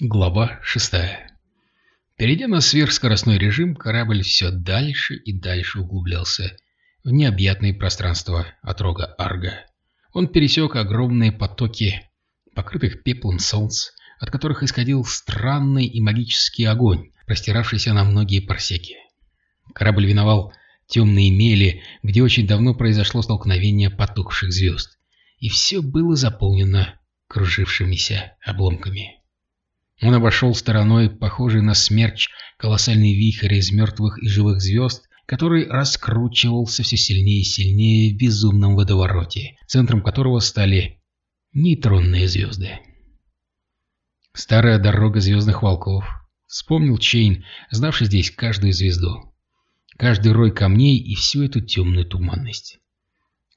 Глава шестая. Перейдя на сверхскоростной режим, корабль все дальше и дальше углублялся в необъятные пространства от рога Арга. Он пересек огромные потоки, покрытых пеплом солнц, от которых исходил странный и магический огонь, простиравшийся на многие парсеки. Корабль виновал темные мели, где очень давно произошло столкновение потухших звезд, и все было заполнено кружившимися обломками. Он обошел стороной, похожий на смерч, колоссальный вихрь из мертвых и живых звезд, который раскручивался все сильнее и сильнее в безумном водовороте, центром которого стали нейтронные звезды. Старая дорога звездных волков. Вспомнил Чейн, знавший здесь каждую звезду. Каждый рой камней и всю эту темную туманность.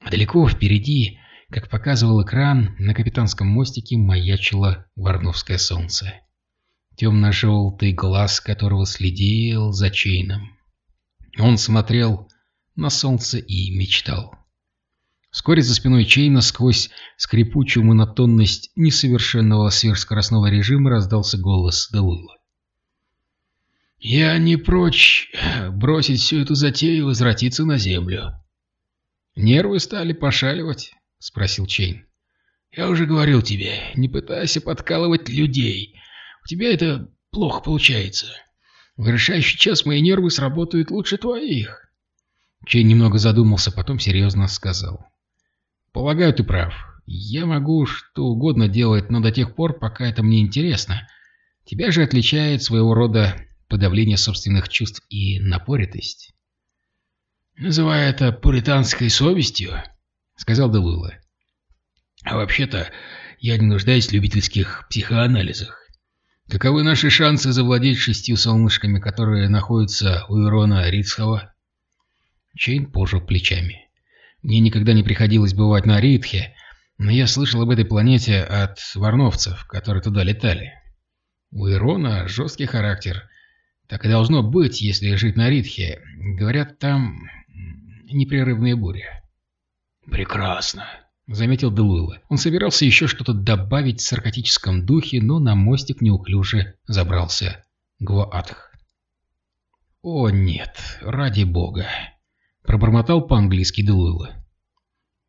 А далеко впереди, как показывал экран, на капитанском мостике маячило Варновское солнце темно-желтый глаз которого следил за Чейном. Он смотрел на солнце и мечтал. Вскоре за спиной Чейна сквозь скрипучую монотонность несовершенного сверхскоростного режима раздался голос Делула. «Я не прочь бросить всю эту затею и возвратиться на землю». «Нервы стали пошаливать?» — спросил Чейн. «Я уже говорил тебе, не пытайся подкалывать людей. Тебя это плохо получается. В решающий час мои нервы сработают лучше твоих. Чей немного задумался, потом серьезно сказал. Полагаю, ты прав. Я могу что угодно делать, но до тех пор, пока это мне интересно. Тебя же отличает своего рода подавление собственных чувств и напоритость. «Называй это пуританской совестью», — сказал Делула. «А вообще-то я не нуждаюсь в любительских психоанализах. Каковы наши шансы завладеть шестью солнышками, которые находятся у Ирона Ритсхова? Чейн пожал плечами. Мне никогда не приходилось бывать на Ритхе, но я слышал об этой планете от варновцев, которые туда летали. У Ирона жесткий характер. Так и должно быть, если жить на Ритхе. Говорят, там непрерывные бури. Прекрасно. — заметил Делуэлла. Он собирался еще что-то добавить в саркатическом духе, но на мостик неуклюже забрался Гваатх. «О, нет, ради бога!» — пробормотал по-английски Делуэлла.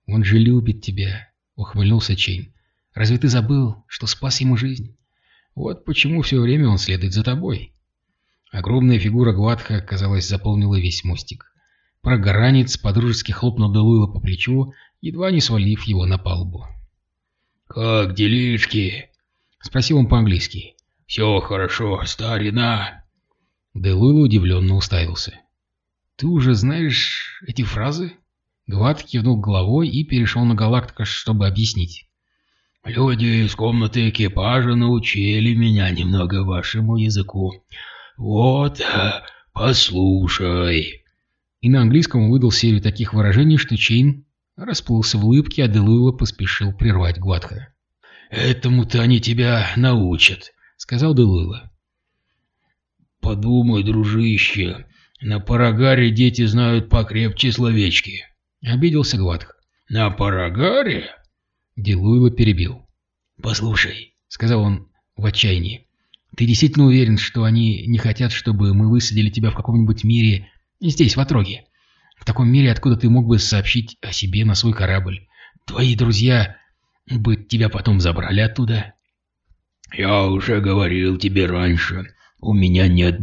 «Он же любит тебя», — ухмыльнулся Чейн. «Разве ты забыл, что спас ему жизнь? Вот почему все время он следует за тобой». Огромная фигура Гватха, казалось, заполнила весь мостик. Прогоранец подружески хлопнул Делуэла по плечу, едва не свалив его на палубу. «Как делишки?» — спросил он по-английски. «Все хорошо, старина». Делуэлл удивленно уставился. «Ты уже знаешь эти фразы?» Гват кивнул головой и перешел на галактика, чтобы объяснить. «Люди из комнаты экипажа научили меня немного вашему языку. Вот, послушай». И на английском выдал серию таких выражений, что Чейн Расплылся в улыбке, а Делуэлла поспешил прервать Гватха. «Этому-то они тебя научат», — сказал Делуэлла. «Подумай, дружище, на Парагаре дети знают покрепче словечки», — обиделся Гватх. «На Парагаре?» Делуэлла перебил. «Послушай», — сказал он в отчаянии, — «ты действительно уверен, что они не хотят, чтобы мы высадили тебя в каком-нибудь мире здесь, в Отроге?» В таком мире, откуда ты мог бы сообщить о себе на свой корабль? Твои друзья бы тебя потом забрали оттуда. Я уже говорил тебе раньше, у меня нет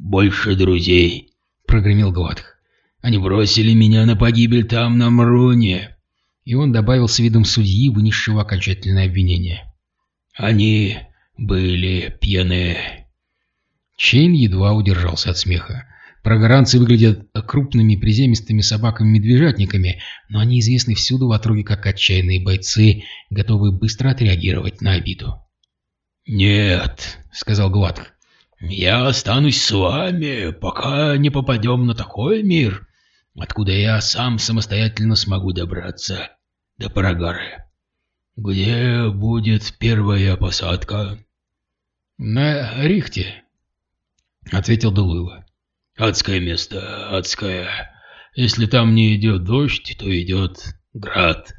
больше друзей, прогремел Гватх. Они бросили меня на погибель там, на Мруне. И он добавил с видом судьи, вынесшего окончательное обвинение. Они были пьяны. Чейн едва удержался от смеха. Прогоранцы выглядят крупными приземистыми собаками-медвежатниками, но они известны всюду в отруге как отчаянные бойцы, готовые быстро отреагировать на обиду. «Нет», — сказал Гватх, — «я останусь с вами, пока не попадем на такой мир, откуда я сам самостоятельно смогу добраться до Парагары. Где будет первая посадка?» «На Рихте», — ответил Дулыла. Адское место, адское. Если там не идет дождь, то идет град.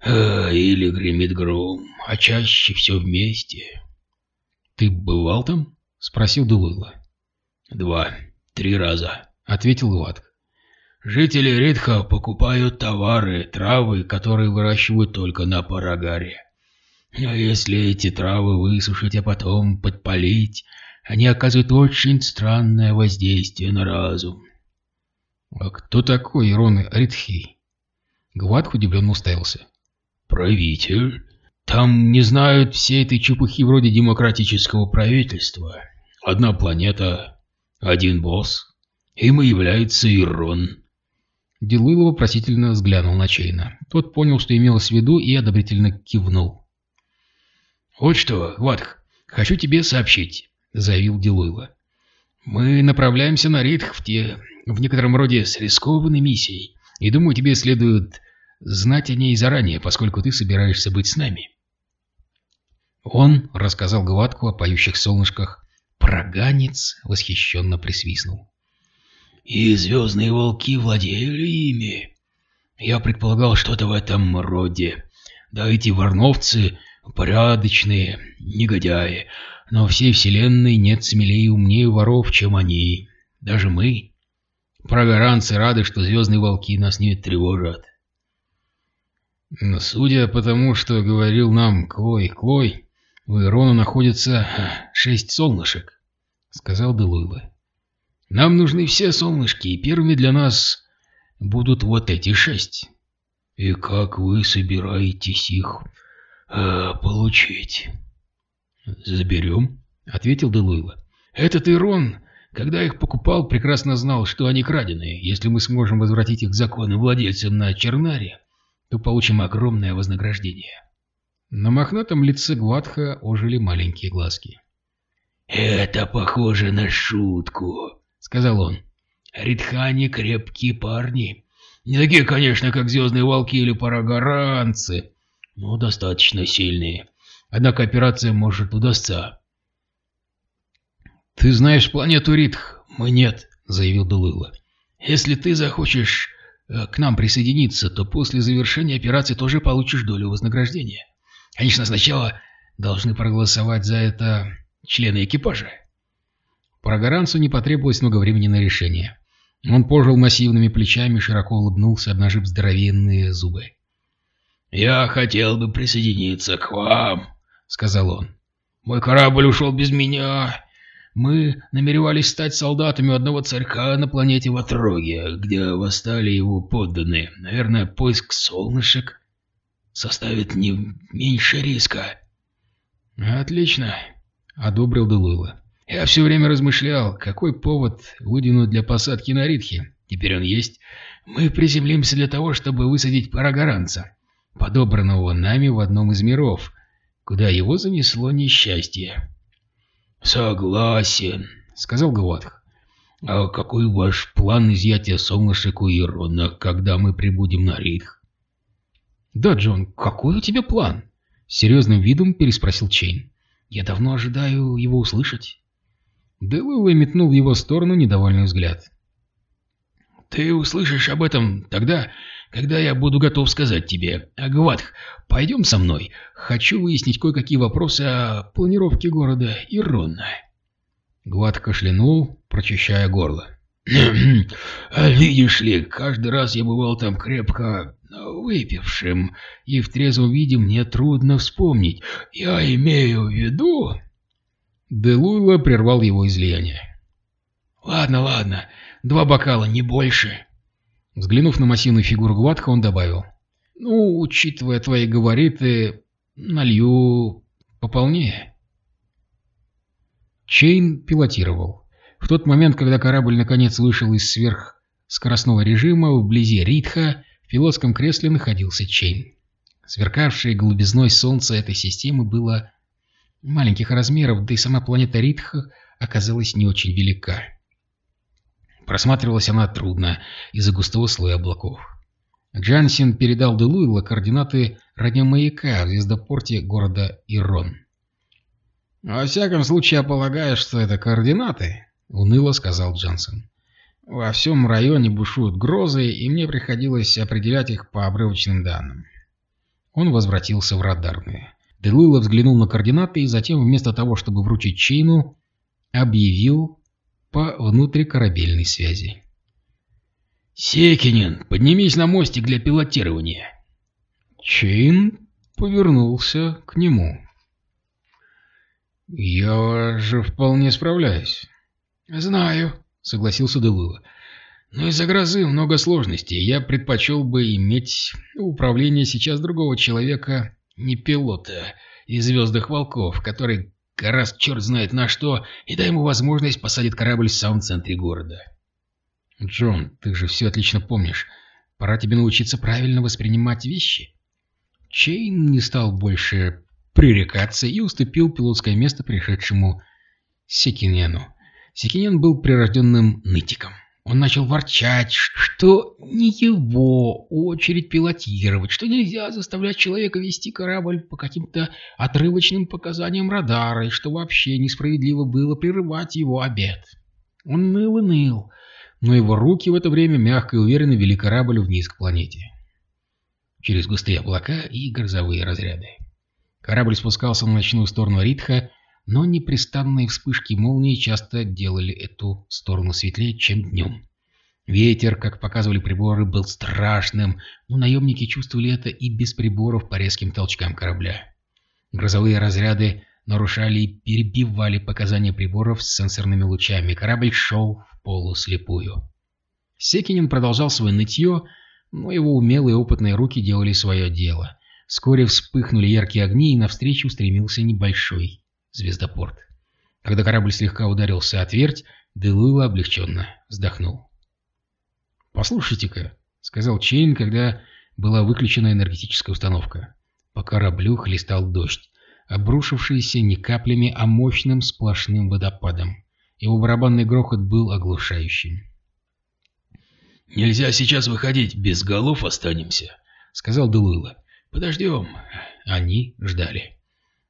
А, или гремит гром, а чаще все вместе. «Ты бывал там?» — спросил Дулуйла. «Два, три раза», — ответил Гватх. «Жители Ридха покупают товары, травы, которые выращивают только на Парагаре. Но если эти травы высушить, а потом подпалить, они оказывают очень странное воздействие на разум. «А кто такой Ирон Ритхи?» Гватх удивленно уставился. «Правитель. Там не знают всей этой чепухи вроде демократического правительства. Одна планета, один босс. Им и является Ирон». Делуйло вопросительно взглянул на Чейна. Тот понял, что имелось в виду, и одобрительно кивнул. «Вот что, Гватх, хочу тебе сообщить», — заявил Делуйло. «Мы направляемся на Ритх в те в некотором роде с рискованной миссией, и думаю, тебе следует знать о ней заранее, поскольку ты собираешься быть с нами». Он рассказал Гватку о поющих солнышках. Проганец восхищенно присвистнул. «И звездные волки владели ими. Я предполагал что-то в этом роде. Да эти ворновцы порядочные, негодяи, но всей вселенной нет смелее и умнее воров, чем они. Даже мы, Прогоранцы рады, что звездные волки нас не тревожат. Но судя по тому, что говорил нам Клой, Клой, у Ирона находится шесть солнышек, — сказал Делуйла. Нам нужны все солнышки, и первыми для нас будут вот эти шесть. И как вы собираетесь их получить? Заберем, — ответил Делуйла. Этот Ирон когда их покупал, прекрасно знал, что они краденые. Если мы сможем возвратить их законным владельцам на Чернаре, то получим огромное вознаграждение. На мохнатом лице Гватха ожили маленькие глазки. «Это похоже на шутку», — сказал он. «Ритхани крепкие парни. Не такие, конечно, как звездные волки или парагоранцы, но достаточно сильные. Однако операция может удастся. «Ты знаешь планету Ритх, мы нет», — заявил Дулыла. «Если ты захочешь э, к нам присоединиться, то после завершения операции тоже получишь долю вознаграждения. Конечно, сначала должны проголосовать за это члены экипажа». Прогоранцу не потребовалось много времени на решение. Он пожил массивными плечами, широко улыбнулся, обнажив здоровенные зубы. «Я хотел бы присоединиться к вам», — сказал он. «Мой корабль ушел без меня, мы намеревались стать солдатами одного царька на планете Ватроге, где восстали его подданные. Наверное, поиск солнышек составит не меньше риска. Отлично, одобрил Делуйла. Я все время размышлял, какой повод выдвинуть для посадки на Ритхе. Теперь он есть. Мы приземлимся для того, чтобы высадить парагоранца, подобранного нами в одном из миров, куда его занесло несчастье. «Согласен», — сказал Гватх. «А какой ваш план изъятия солнышек у Ирона, когда мы прибудем на Рейх?» «Да, Джон, какой у тебя план?» — серьезным видом переспросил Чейн. «Я давно ожидаю его услышать». Делуэлла метнул в его сторону недовольный взгляд. «Ты услышишь об этом тогда, когда я буду готов сказать тебе. Агватх, пойдем со мной. Хочу выяснить кое-какие вопросы о планировке города Ирона. Гватх кашлянул, прочищая горло. «Видишь ли, каждый раз я бывал там крепко выпившим, и в трезвом виде мне трудно вспомнить. Я имею в виду...» Делуйло прервал его излияние. «Ладно, ладно, два бокала, не больше». Взглянув на массивную фигуру Гватха, он добавил. «Ну, учитывая твои габариты, налью пополнее». Чейн пилотировал. В тот момент, когда корабль наконец вышел из сверхскоростного режима, вблизи Ритха в пилотском кресле находился Чейн. Сверкавшее голубизной солнце этой системы было маленьких размеров, да и сама планета Ритха оказалась не очень велика. Просматривалась она трудно из-за густого слоя облаков. Джансин передал Делуэллу координаты радиомаяка в звездопорте города Ирон. «Во всяком случае, я полагаю, что это координаты», — уныло сказал Джансон. «Во всем районе бушуют грозы, и мне приходилось определять их по обрывочным данным». Он возвратился в радарные. Делуйло взглянул на координаты и затем, вместо того, чтобы вручить Чейну, объявил по внутрикорабельной связи. «Секинин, поднимись на мостик для пилотирования!» Чейн повернулся к нему. «Я же вполне справляюсь». «Знаю», — согласился Делула. «Но из-за грозы много сложностей. Я предпочел бы иметь управление сейчас другого человека, не пилота из «Звездных волков», который раз черт знает на что, и дай ему возможность посадить корабль в самом центре города». «Джон, ты же все отлично помнишь. Пора тебе научиться правильно воспринимать вещи». Чейн не стал больше пререкаться и уступил пилотское место пришедшему Секинену. Секинен был прирожденным нытиком. Он начал ворчать, что не его очередь пилотировать, что нельзя заставлять человека вести корабль по каким-то отрывочным показаниям радара, и что вообще несправедливо было прерывать его обед. Он ныл и ныл, но его руки в это время мягко и уверенно вели корабль вниз к планете. Через густые облака и грозовые разряды. Корабль спускался на ночную сторону Ритха, но непрестанные вспышки молнии часто делали эту сторону светлее, чем днем. Ветер, как показывали приборы, был страшным, но наемники чувствовали это и без приборов по резким толчкам корабля. Грозовые разряды нарушали и перебивали показания приборов с сенсорными лучами. Корабль шел в полуслепую. Секинин продолжал свое нытье, но его умелые опытные руки делали свое дело. Вскоре вспыхнули яркие огни, и навстречу устремился небольшой звездопорт. Когда корабль слегка ударился о твердь, Делуэлла облегченно вздохнул. «Послушайте-ка», — сказал Чейн, когда была выключена энергетическая установка. По кораблю хлестал дождь, обрушившийся не каплями, а мощным сплошным водопадом. Его барабанный грохот был оглушающим. «Нельзя сейчас выходить, без голов останемся», — сказал Делуэлла. «Подождем». Они ждали.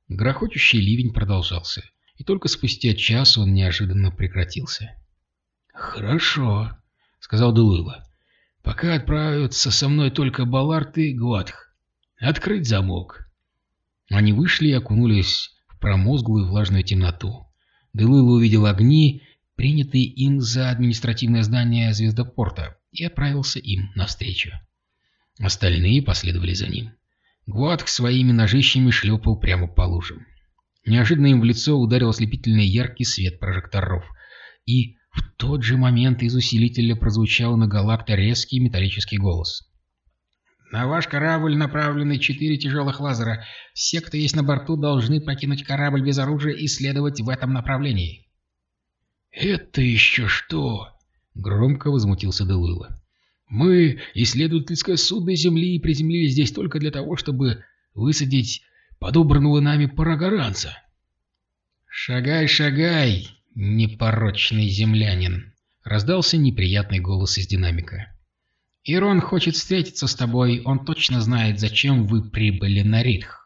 Грохочущий ливень продолжался, и только спустя час он неожиданно прекратился. «Хорошо», — сказал Делуэлла. «Пока отправятся со мной только Баллард и Гватх. Открыть замок». Они вышли и окунулись в промозглую влажную темноту. Делуэлла увидел огни, принятые им за административное здание звездопорта, и отправился им навстречу. Остальные последовали за ним. Гватх своими ножищами шлепал прямо по лужам. Неожиданно им в лицо ударил ослепительный яркий свет прожекторов, и в тот же момент из усилителя прозвучал на галакта резкий металлический голос. «На ваш корабль направлены четыре тяжелых лазера. Все, кто есть на борту, должны покинуть корабль без оружия и следовать в этом направлении». «Это еще что?» — громко возмутился Делуэлла. Мы — исследовательское судно Земли приземлились здесь только для того, чтобы высадить подобранного нами парагоранца. «Шагай, шагай, непорочный землянин!» — раздался неприятный голос из динамика. «Ирон хочет встретиться с тобой, он точно знает, зачем вы прибыли на Ритх».